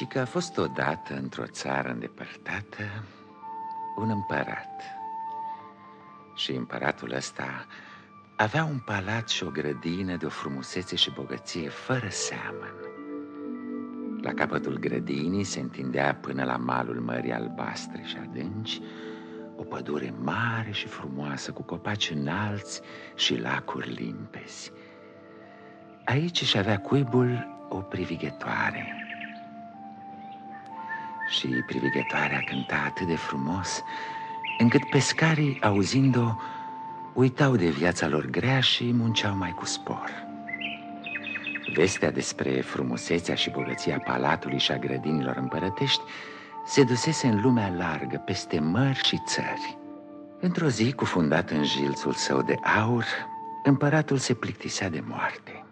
Zice că a fost odată într-o țară îndepărtată un împărat. Și împăratul ăsta avea un palat și o grădină de o frumusețe și bogăție fără seamăn. La capătul grădinii se întindea până la malul mării albastre și adânci O pădure mare și frumoasă cu copaci înalți și lacuri limpezi. Aici își avea cuibul o privighetoare și privighetoarea cânta atât de frumos încât pescarii, auzind-o, uitau de viața lor grea și munceau mai cu spor. Vestea despre frumusețea și bogăția palatului și a grădinilor împărătești se dusese în lumea largă, peste mări și țări. Într-o zi, cufundat în jilțul său de aur, împăratul se plictisea de moarte.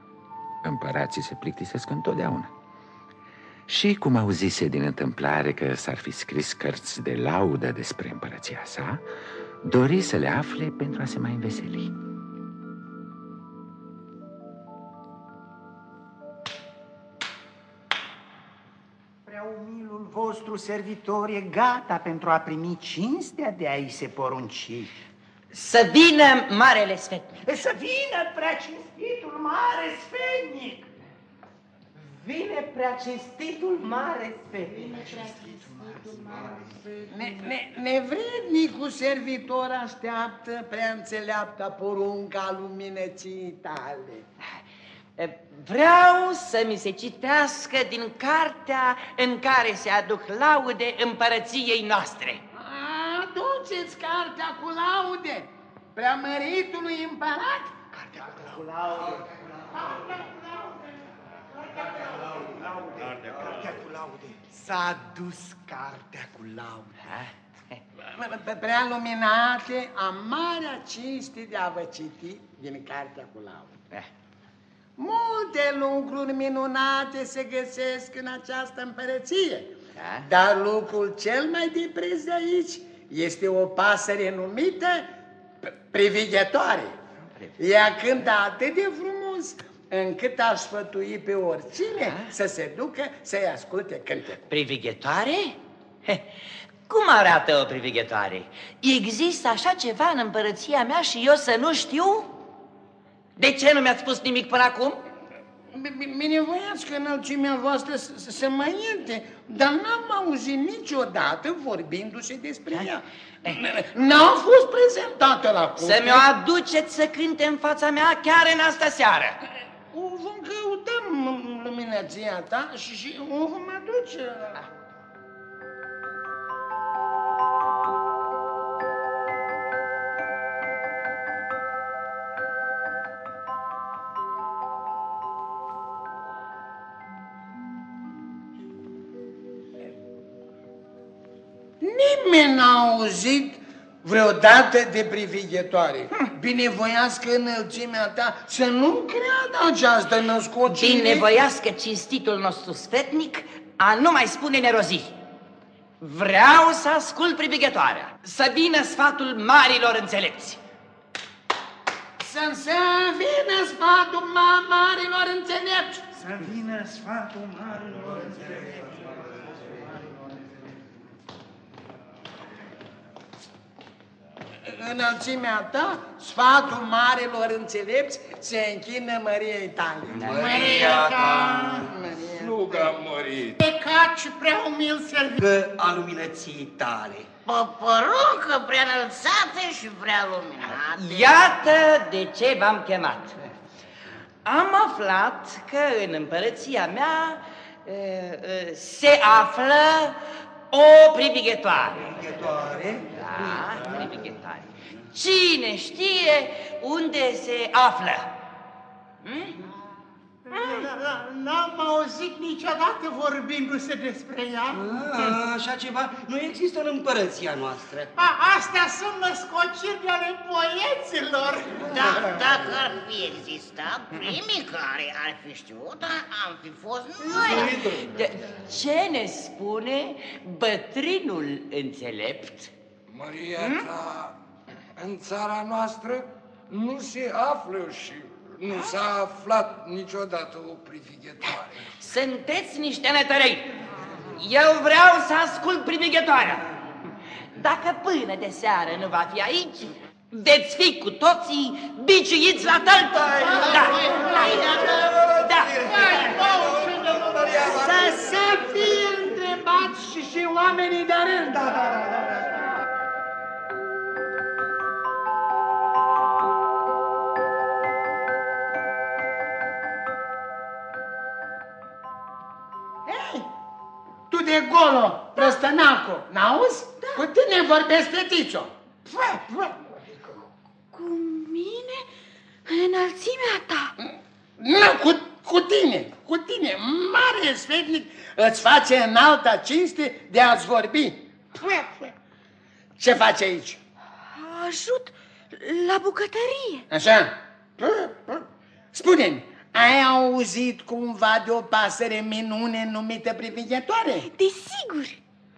Împărații se plictisesc întotdeauna. Și cum auzise din întâmplare că s-ar fi scris cărți de laudă despre împărăția sa, dori să le afle pentru a se mai înveseli. Prea umilul vostru servitor e gata pentru a primi cinstea de a-i se porunci. Să vină marele sfetnic. Să vină prea cinstitul mare sfetnic. Vine prea cinstitul mare sfetnic. Ne, ne, nevrednicul servitor așteaptă prea înțeleapta porunca luminății tale. Vreau să mi se citească din cartea în care se aduc laude împărăției noastre. Aduceți cartea cu laude preamăritului împărat. Cartea cu laude. Cartea cu laude. S-a dus cartea cu laude. Prea luminate, am marea cinste de a vă citi din cartea cu laude. Multe lucruri minunate se găsesc în această împărăție. Da? Dar lucrul cel mai de preț de aici este o pasăre numită privighetoare. Ea cântă atât de frumos încât aș sfătui pe oricine Da? să se ducă să-i asculte cântă. Privighetoare? He, Cum arată o privighetoare? Există așa ceva în împărăția mea și eu să nu știu? De ce nu mi-ați spus nimic până acum? Binevoiați că înălțimea voastră să se mai ierte, dar n-am auzit niciodată vorbindu-se despre ea. N-a fost prezentată la curte. Să mi-o aduceți să cânte în fața mea chiar în asta seară. O vom căuta m- luminăția ta și, și o vom aduce. Nimeni n-a auzit vreodată de privighetoare. Binevoiască înălțimea ta să nu creadă această născocire. Binevoiască cinstitul nostru sfetnic a nu mai spune nerozii. Vreau să ascult privighetoarea, să vină sfatul marilor înțelepți. Să se vină sfatul ma- marilor înțelepți. Să vină sfatul marilor înțelepți. Înălțimea ta, sfatul marilor înțelepți se închină Măriei tale. Maria ta, Sluga mărit. pecat și prea umil servitor. Că a luminății tale. Păpărucă prea înălțată și prea luminată. Iată de ce v-am chemat. Am aflat că în împărăția mea e, e, se află o privighetoare. Privighetoare? Da, privighetoare. Cine știe unde se află? Hm? N-am auzit niciodată vorbindu-se despre ea. A, așa ceva nu există în împărăția noastră. A, astea sunt născociri ale boieților. Da, dacă ar fi existat, primii care ar fi știut, am fi fost noi. De- Ce ne spune bătrinul înțelept? Maria ta, în țara noastră nu se află și nu s-a aflat niciodată o privighetoare. Sunteți niște netărei! Eu vreau să ascult privighetoarea. Dacă până de seară nu va fi aici, veți fi cu toții biciuiți la tălpă. Da, da. Să se fie întrebați și și oamenii de rând. Da, da, da, da. De golo, prăstănacu, n-auzi? Da. Cu tine vorbesc, fetițo. Cu mine? În înălțimea ta? Nu, cu, cu tine, cu tine. Mare sfetnic îți face în alta cinste de a-ți vorbi. Ce faci aici? Ajut la bucătărie. Așa? Spune-mi, ai auzit cumva de o pasăre minune numită privighetoare? Desigur.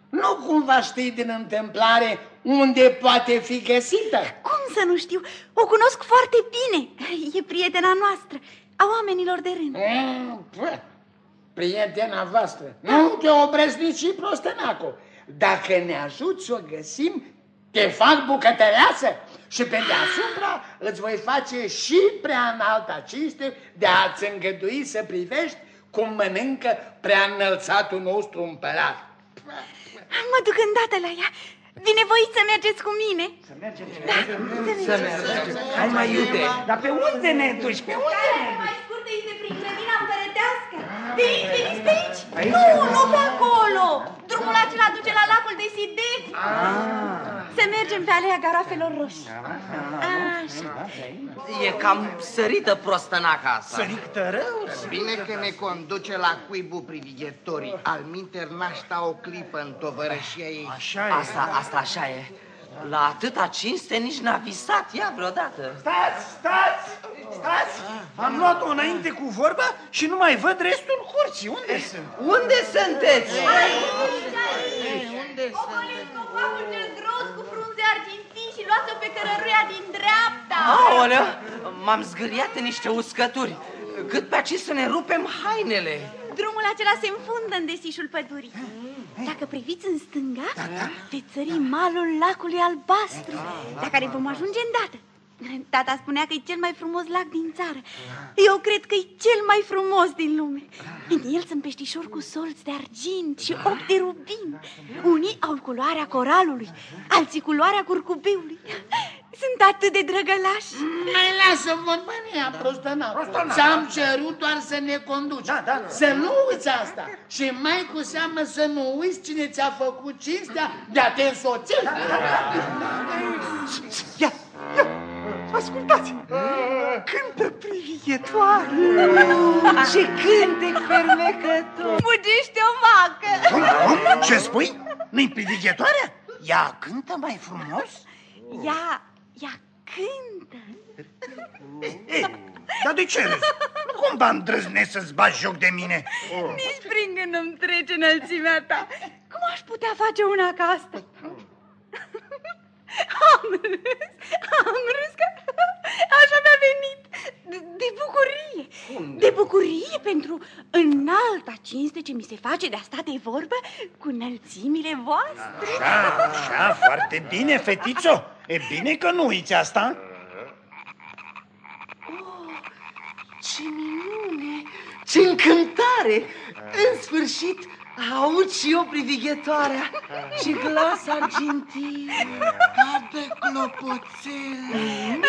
Nu cumva știi din întâmplare unde poate fi găsită? Cum să nu știu? O cunosc foarte bine. E prietena noastră, a oamenilor de rând. Mm, prietena voastră. Nu te opresc nici prostănacu. Dacă ne ajuți să o găsim, te fac bucătăreasă și pe deasupra îți voi face și prea înalta cinste de a-ți îngădui să privești cum mănâncă prea înălțatul nostru împărat. Mă duc îndată la ea. Binevoiți să mergeți cu mine. Să mergem. Da, să mergem. Hai mai iute. Dar pe unde ne duci? Pe unde ne duci? mai scurtă este prin grădina împărătească. Veniți, veniți pe aici. Nu, nu pe acolo. Drumul acela duce la lacul de Sidef. Să mergem pe alea garafelor roșii. Așa. E cam sărită prostănaca asta. Sărită rău. Bine că ne conduce la cuibul privighetorii. Al minter n-aș sta o clipă în tovărășia ei. Așa e. Asta, asta așa e. La atâta cinste nici n-a visat ea vreodată. Stați, stați, stați! Am luat-o înainte cu vorba și nu mai văd restul curții. Unde sunt? Unde sunteți? Unde Ocoliți copacul cel gros cu frunze argintii și luați-o pe cărăruia din dreapta. Aoleu, m-am zgâriat în niște uscături. Cât pe aici să ne rupem hainele. Drumul acela se înfundă în desișul pădurii. Dacă priviți în stânga, veți sări malul lacului albastru, la care vom ajunge îndată. Tata spunea că e cel mai frumos lac din țară. Eu cred că e cel mai frumos din lume. În el sunt peștișori cu solți de argint și ochi de rubin. Unii au culoarea coralului, alții culoarea curcubeului. Sunt atât de drăgălași. Mai lasă vorba mea, prostănacu. Ți-am cerut doar să ne conduci. Da, da. Să nu uiți asta. Și mai cu seamă să nu uiți cine ți-a făcut cinstea de a te însoți. Ia, ia, ascultați! Cântă privighetoare! Ce cântec fermecător! Mugește o vacă. Cum, cum? Ce spui? Nu-i privighetoarea? Ea cântă mai frumos? Ea, ea cântă. E, dar de ce râzi? Nu cumva îndrăznesc să-ți bagi joc de mine? Nici prin gând nu-mi trece înălțimea ta. Cum aș putea face una ca asta? Am râs, am râs că așa mi-a venit de, de bucurie. De bucurie pentru înalta cinste ce mi se face de a sta de vorbă cu înălțimile voastre. Așa, așa, foarte bine, fetițo. E bine că nu uiți asta. Ce minune! Ce încântare! În sfârșit aud și eu privighetoarea și glas argintin. Ca de clopoțel.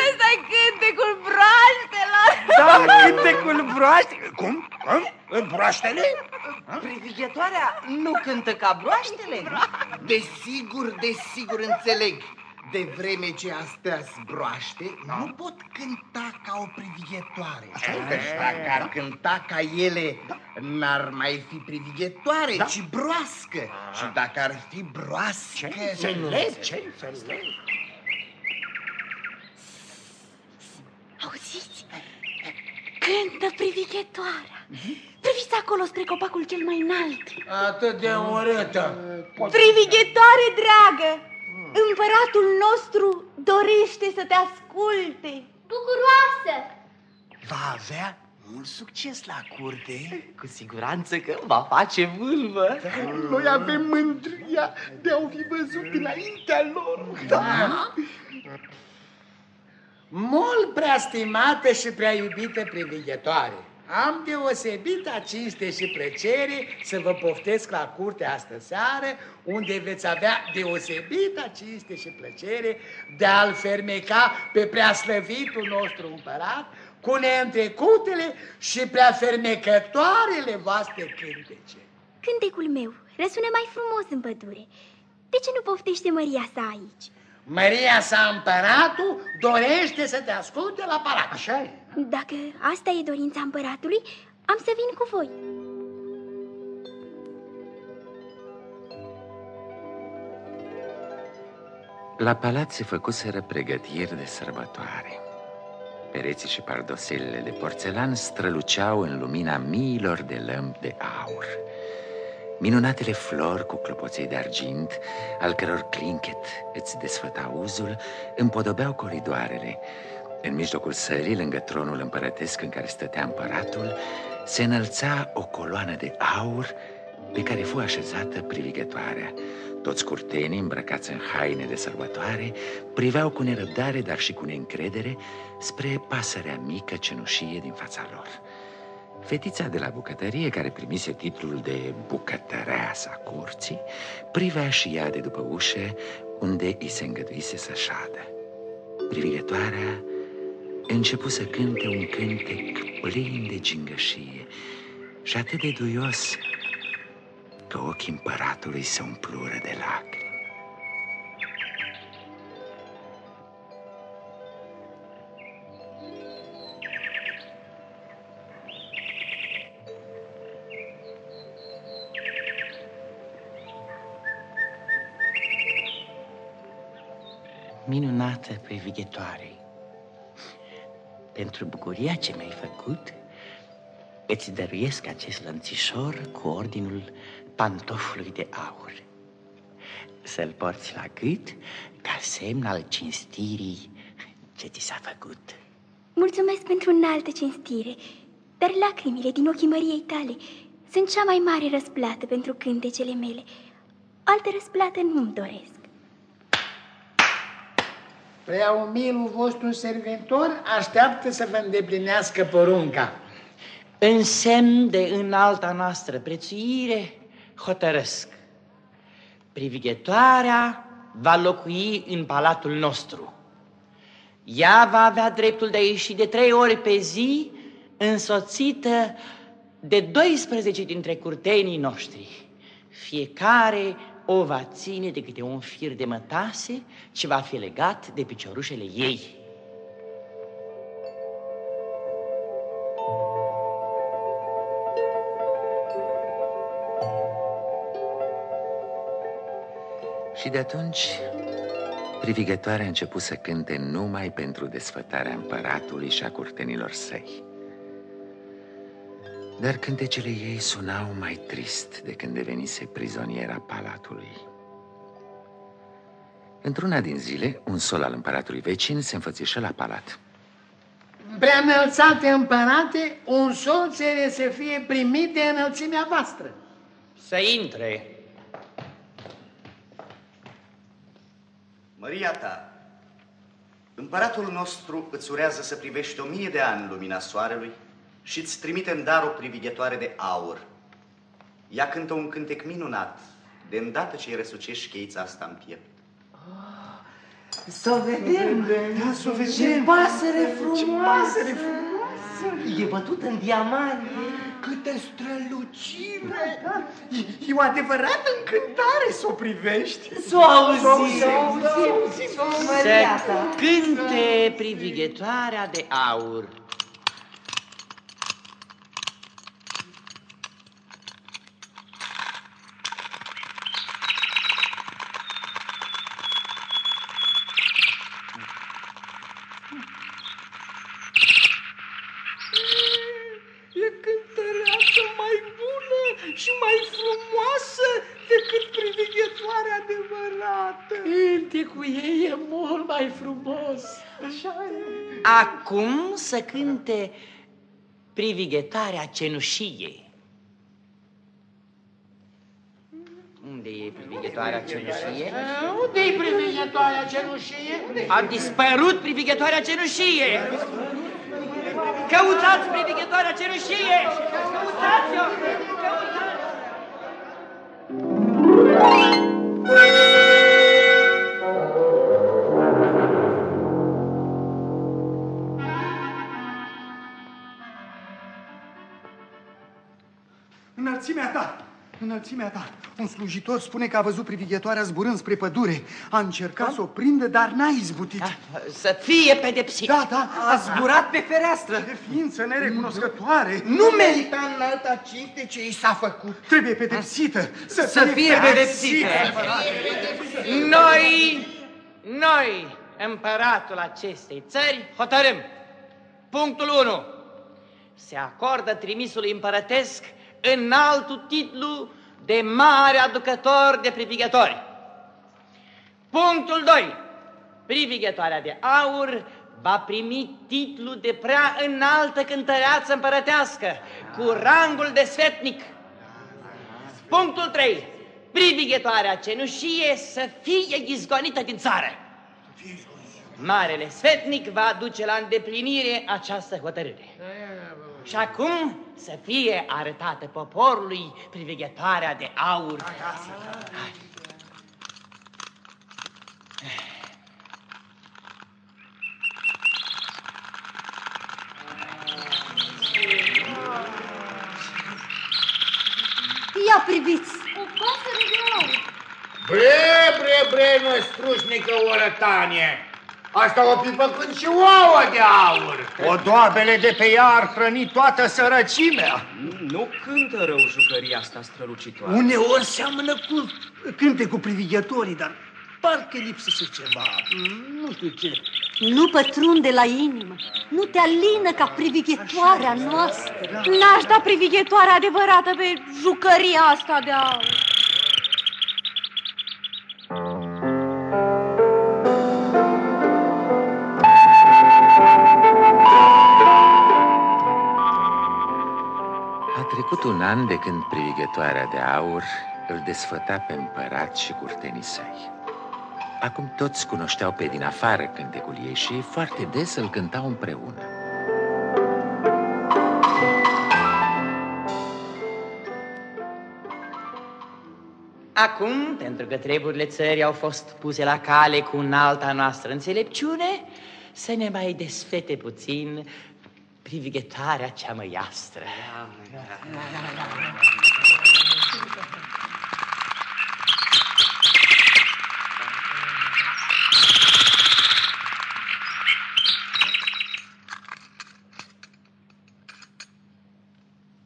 ăsta e cântecul broaștelor. Da, cântecul broaște. Cum? Cum? Broaștele? Privighetoarea nu cântă ca broaștele? Desigur, desigur înțeleg. De vreme ce astea zbroaște, nu pot cânta ca o privighetoare. Căci dacă ar cânta ca ele, n-ar mai fi privighetoare, ci broască. Și dacă ar fi broască... Înțeleg, ce înțeleg? Auziți? Cântă privighetoarea. Priviți acolo spre copacul cel mai înalt. Atât de urâtă. Privighetoare dragă, împăratul nostru dorește să te asculte. Bucuroasă! Va avea mult succes la curte. Cu siguranță că va face vâlvă. Noi avem mândria de a-o fi văzut înaintea lor. Da? Mult prea stimată și prea iubită privighetoare, am deosebită cinste și plăcere să vă poftesc la curte astă seară, unde veți avea deosebită cinste și plăcere de a-l fermeca pe preaslăvitul nostru împărat cu neîntrecutele și prea fermecătoarele voastre cântece. Cântecul meu răsună mai frumos în pădure. De ce nu poftește Maria sa aici? Maria sa împăratul dorește să te asculte la palat. Așa e. Dacă asta e dorința împăratului, am să vin cu voi. La palat se făcuseră pregătiri de sărbătoare. Pereții și pardoselele de porțelan străluceau în lumina miilor de lămpi de aur. Minunatele flori cu clopoței de argint, al căror clinchet îți desfăta uzul, împodobeau coridoarele. În mijlocul sălii, lângă tronul împărătesc în care stătea împăratul, se înălța o coloană de aur pe care fu așezată privigătoarea. Toți curtenii, îmbrăcați în haine de sărbătoare, priveau cu nerăbdare, dar și cu neîncredere, spre pasărea mică cenușie din fața lor. Fetița de la bucătărie, care primise titlul de bucătăreasa curții, privea și ea de după ușă, unde îi se îngăduise să șadă. Privigătoarea începu să cânte un cântec plin de gingășie și atât de duios că ochii împăratului se umplură de lacrimi. Minunată privighetoare, pentru bucuria ce mi-ai făcut, îți dăruiesc acest lănțișor cu ordinul pantofului de aur. Să-l porți la gât ca semn al cinstirii ce ți s-a făcut. Mulțumesc pentru înaltă cinstire, dar lacrimile din ochii Măriei tale sunt cea mai mare răsplată pentru cântecele mele. Altă răsplată nu-mi doresc. Prea umilul vostru servitor așteaptă să vă îndeplinească porunca. În semn de înalta noastră prețuire, hotărăsc. Privighetoarea va locui în palatul nostru. Ea va avea dreptul de a ieși de trei ori pe zi, însoțită de 12 dintre curtenii noștri. Fiecare o va ține de câte un fir de mătase ce va fi legat de piciorușele ei. Și de atunci, privigătoarea a început să cânte numai pentru desfătarea împăratului și a curtenilor săi. Dar cântecele ei sunau mai trist de când devenise prizoniera palatului. Într-una din zile, un sol al împăratului vecin se înfățișă la palat. Prea înălțate împărate, un sol cere să fie primit de înălțimea voastră. Să intre. Măria ta, împăratul nostru îți urează să privești o mie de ani lumina soarelui și îți trimite în dar o privighetoare de aur. Ea cântă un cântec minunat, de îndată ce îi răsucești șcheița asta în piept. Să o vedem, Da, să o vedem. ce pasăre frumoasă! Ce pasăre frumoasă! E bătută în diamante. Câtă strălucire! E, e o adevărată încântare să o privești. Să o auzim, Să o auzim. să o auzim. Să Maria ta. cânte privighetoarea de aur. E cântăreață mai bună și mai frumoasă decât privighetoarea adevărată. Cântecul ei e mult mai frumos. Așa e. Acum să cânte privighetoarea cenușie. Unde e privighetoarea cenușie? Unde-i privighetoarea cenușie? A dispărut privighetoarea cenușie! Căutați privighetoarea cenușie! Căutați-o! Căutați! Înălțimea ta! Un slujitor spune că a văzut privighetoarea zburând spre pădure. A încercat să o prindă, dar n-a izbutit. Să fie pedepsit! Da, da! A zburat pe fereastră. De ființă nerecunoscătoare! Nu merita înalta cinste ce i s-a făcut. Trebuie pedepsită! Să, Să fie pedepsită. Noi, noi, împăratul acestei țări, hotărâm. Punctul 1. Se acordă trimisului împărătesc înaltul titlu de mare aducător de privighetori. Punctul 2. Privighetoarea de aur va primi titlul de prea înaltă cântăreață împărătească, cu rangul de sfetnic. Punctul 3. Privighetoarea cenușie să fie izgonită din țară. Marele sfetnic va aduce la îndeplinire această hotărâre. Și acum să fie arătată poporului privighetoarea de aur. Hai. Ia priviți! O pasăre de aur. Bre, bre, bre, năstrușnică orătanie! Asta o fi făcut și ouă de aur! Odoabele de pe ea ar hrăni toată sărăcimea. Nu cântă rău jucăria asta strălucitoare. Uneori seamănă cu cânte cu privighetorii, dar parcă lipsește ceva. Nu știu ce. Nu pătrunde la inimă, nu te alină ca privighetoarea noastră. N-aș da privighetoarea adevărată pe jucăria asta de aur. Trecut un an de când privighetoarea de aur îl desfăta pe împărat și curtenii săi. Acum toți cunoșteau pe din afară cântecul ei și foarte des îl cântau împreună. Acum, pentru că treburile țării au fost puse la cale cu înalta noastră înțelepciune, să ne mai desfete puțin privighetarea cea măiastră.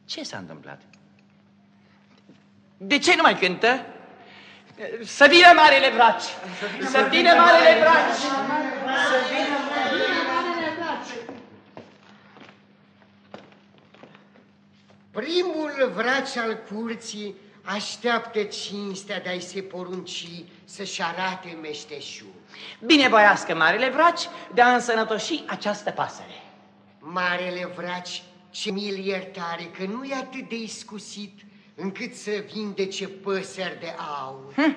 Ce s-a întâmplat? De ce nu mai cântă? Să vină marele braci! Să vină marele braci! Să vină Primul vraci al curții așteaptă cinstea de a-i se porunci să-și arate meșteșul. Bine voiască marele vraci de a însănătoși această pasăre. Marele vraci, ce mil iertare, că nu e atât de iscusit încât să vindece păsări de aur. Hm.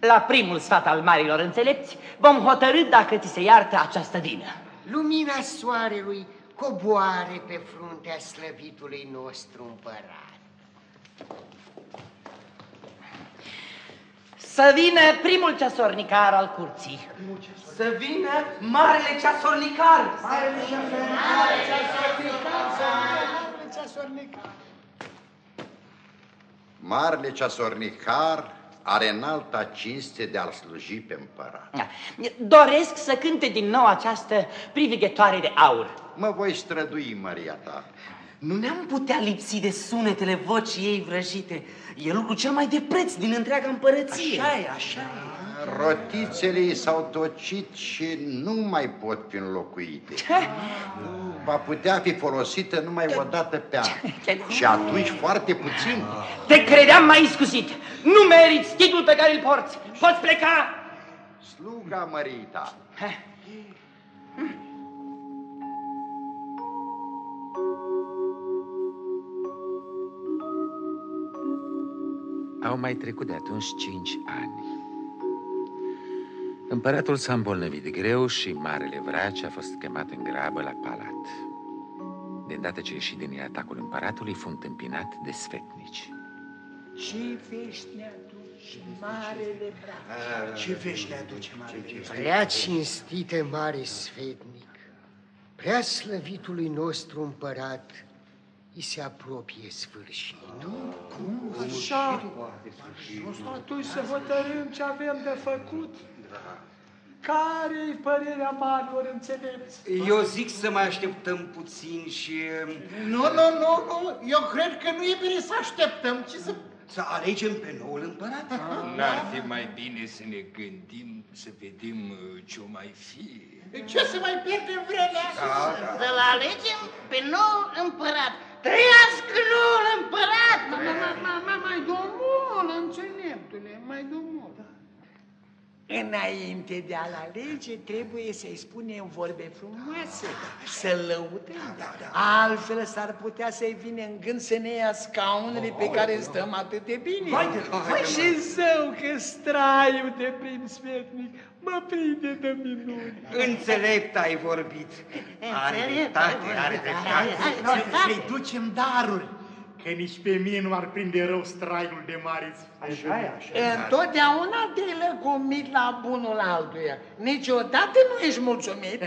La primul sfat al marilor înțelepți vom hotărâ dacă ți se iartă această vină. Lumina soarelui coboare pe fruntea slăvitului nostru împărat. Să vină primul ceasornicar al curții. Să vină marele ceasornicar. Marele ceasornicar. Marele ceasornicar are înalta cinste de a-l sluji pe împărat. Da. Doresc să cânte din nou această privighetoare de aur. Mă voi strădui, Maria ta. Nu ne-am putea lipsi de sunetele vocii ei vrăjite. E lucrul cel mai de preț din întreaga împărăție. Așa e, așa e. Rotițele i s-au tocit și nu mai pot fi înlocuite. Va putea fi folosită numai o dată pe an. Și atunci foarte puțin. Te credeam mai iscusit. Nu meriți titlul pe care îl porți. Poți pleca. Sluga mărita. Au mai trecut de atunci cinci ani. Împăratul s-a îmbolnăvit greu și Marele Vraci a fost chemat în grabă la palat. De îndată ce ieși din atacul împăratului, fu întâmpinat de sfetnici. Ce vești ne aduce marele braț? Ce vești ne aduce marele Prea cinstite mare sfetnic, prea slăvitului nostru împărat, îi se apropie sfârșitul. Cum? Așa. Atunci să hotărâm ce avem de făcut. Care-i părerea marilor înțelepți? Eu zic să mai așteptăm puțin și... Nu, nu, nu, nu. Eu cred că nu e bine să așteptăm, ci să... Să alegem pe noul împărat? N-ar fi mai bine să ne gândim, să vedem uh, ce o mai fi. Ce să mai pierdem vremea? Da, da. Să-l alegem pe noul împărat. Trăiască noul împărat! Mai, mai, mai, mai domnul, înțeleptule, mai domnul. Înainte de a-l alege, trebuie să-i spunem vorbe frumoase, să-l lăudăm. Altfel s-ar putea să-i vină în gând să ne ia scaunele pe care stăm atât de bine. Și zău că straiul de prin sfetnic mă prinde de minuni. Înțelept ai vorbit. Are dreptate, are dreptate. Să-i ducem daruri, că nici pe mine nu ar prinde rău straiul de mare Așa e, așa e. Întotdeauna te-ai lăcomit la bunul altuia. Niciodată nu ești mulțumit.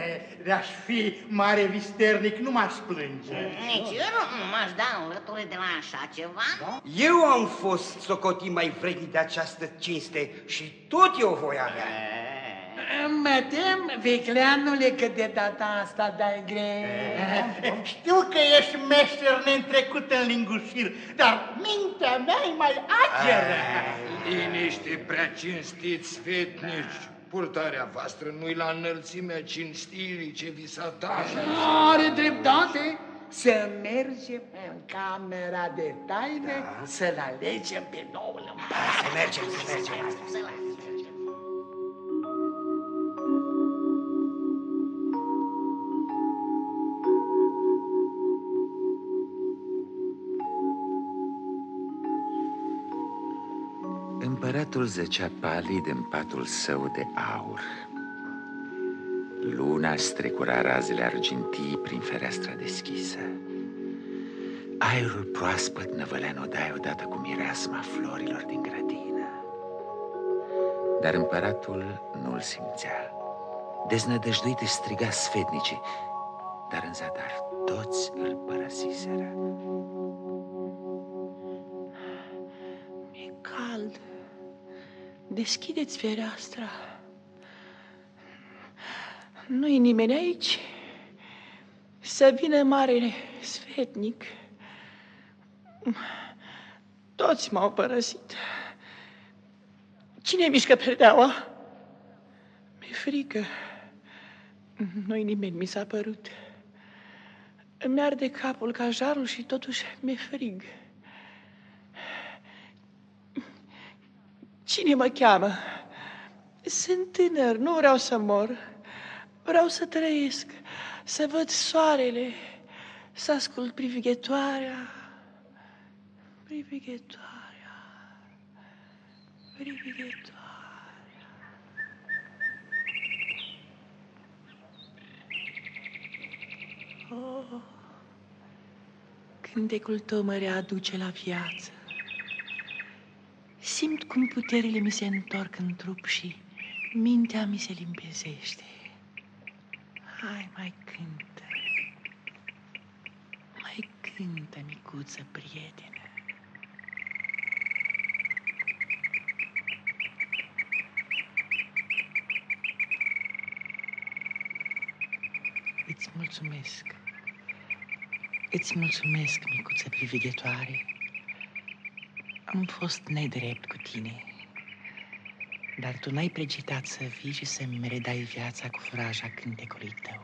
De-aș fi mare visternic, nu m-aș plânge. Nici eu nu m-aș da înlături de la așa ceva. Da? Eu am fost socotit mai vrednic de această cinste și tot eu voi avea. Mă tem, vicleanule, că de data asta dai greu. Știu că ești meșter neîntrecut în lingușir, dar mintea mea e mai ageră. Liniște, prea cinstiți sfetnici. Purtarea voastră nu-i la înălțimea cinstirii ce vi s-a dat. Are dreptate să mergem în camera de taine da. să-l alegem pe noul împărat. Să mergem, să mergem. Să mergem. Împăratul zăcea palid în patul său de aur. Luna strecura razele argintii prin fereastra deschisă. Aerul proaspăt năvălea în odaie odată cu mireasma florilor din grădină. Dar împăratul nu-l simțea. Deznădăjduit își striga sfetnicii, dar în zadar toți îl părăsiseră. Deschideți fereastra. Nu-i nimeni aici. Să vină marele sfetnic. Toți m-au părăsit. Cine mișcă predeaua? Mi-e frică. Nu-i nimeni mi s-a părut. Îmi arde capul ca jarul și totuși mi-e frig. Cine mă cheamă? Sunt tânăr, nu vreau să mor. Vreau să trăiesc, să văd soarele, să ascult privighetoarea, privighetoarea, privighetoarea. Oh, cântecul tău mă readuce la viață. Simt cum puterile mi se întorc în trup și mintea mi se limpezește. Hai, mai cântă. Mai cântă, micuță prietenă. Îți mulțumesc. Îți mulțumesc, micuță privighetoare. Am fost nedrept cu tine, dar tu n-ai pregitat să vii și să-mi redai viața cu furaja cântecului tău.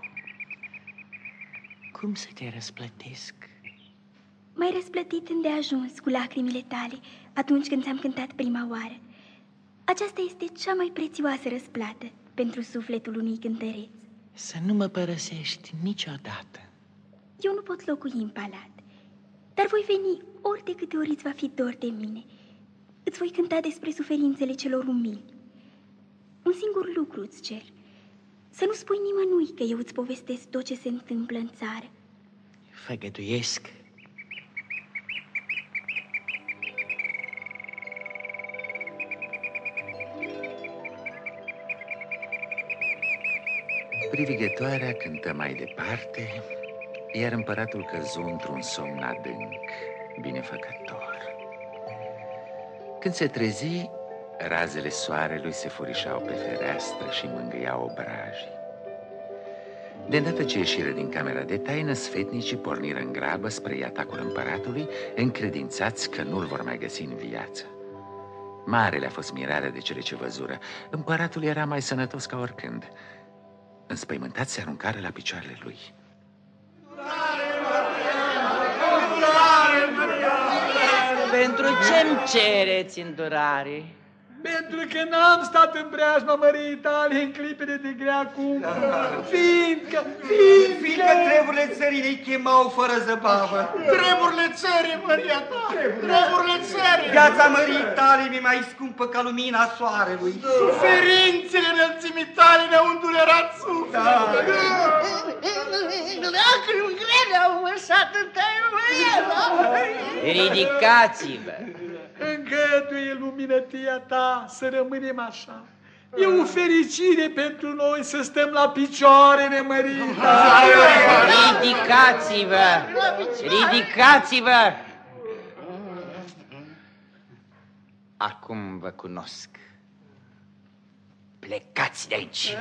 Cum să te răsplătesc? M-ai răsplătit îndeajuns cu lacrimile tale atunci când ți-am cântat prima oară. Aceasta este cea mai prețioasă răsplată pentru sufletul unui cântăreț. Să nu mă părăsești niciodată. Eu nu pot locui în palat, dar voi veni ori de câte ori îți va fi dor de mine. îți voi cânta despre suferințele celor umili. Un singur lucru îți cer. Să nu spui nimănui că eu îți povestesc tot ce se întâmplă în țară. Făgăduiesc. Privighetoarea cântă mai departe, iar împăratul căzu într-un somn adânc, binefăcător. Când se trezi, razele soarelui se furișau pe fereastră și mângâiau obrajii. De îndată ce ieșiră din camera de taină, sfetnicii porniră în grabă spre atacul împăratului, încredințați că nu-l vor mai găsi în viață. Mare le-a fost mirarea de cele ce văzură. Împăratul era mai sănătos ca oricând. Înspăimântați se aruncară la picioarele lui. Pentru ce-mi cereți îndurare? Pentru că n-am stat în preajma Mării Italie în clipele de grea cumpă. Fiindcă, fiindcă... Fiindcă treburile țării ne chemau fără zăbavă. Treburile țării, Maria ta! Treburile țării! Viața Mării Italie mi mai scumpă ca lumina soarelui. Suferințele înălțimii tale ne-au îndurerat sufletul. Da. Lacrimi grele au vărsat în tăiuiela. Ridicați-vă! Îngăduie luminătia ta să rămânem așa. E o fericire pentru noi să stăm la picioare nemărite. Ridicați-vă! Ridicați-vă! Acum vă cunosc. Plecați de aici.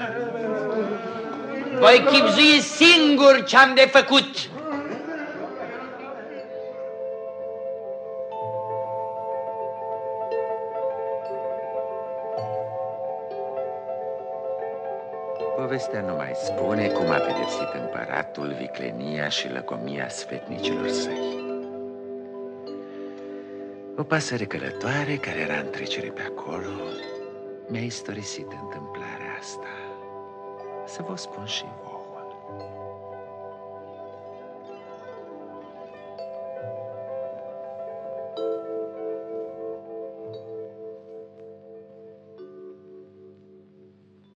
Voi chipzui singur ce-am de făcut. Povestea nu mai spune cum a pedepsit împăratul viclenia și lăcomia sfetnicilor săi. O pasăre călătoare care era în trecere pe acolo mi-a istorisit întâmplarea asta. Să vă spun și voi.